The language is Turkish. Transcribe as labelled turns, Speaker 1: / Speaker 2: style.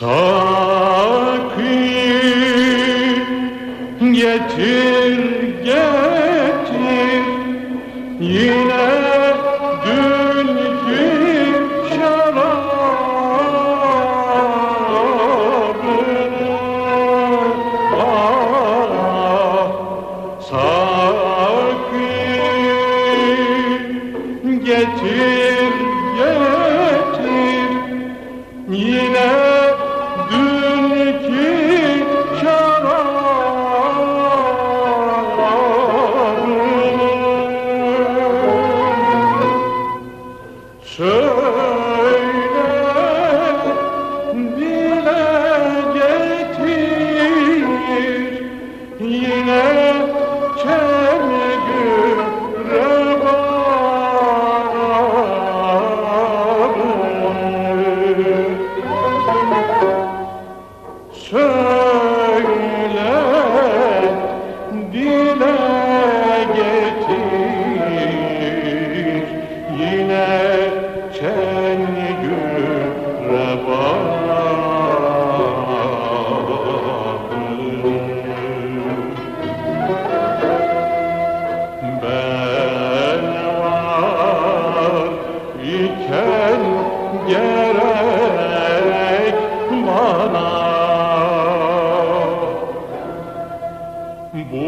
Speaker 1: Sakın getir getir. Yine yine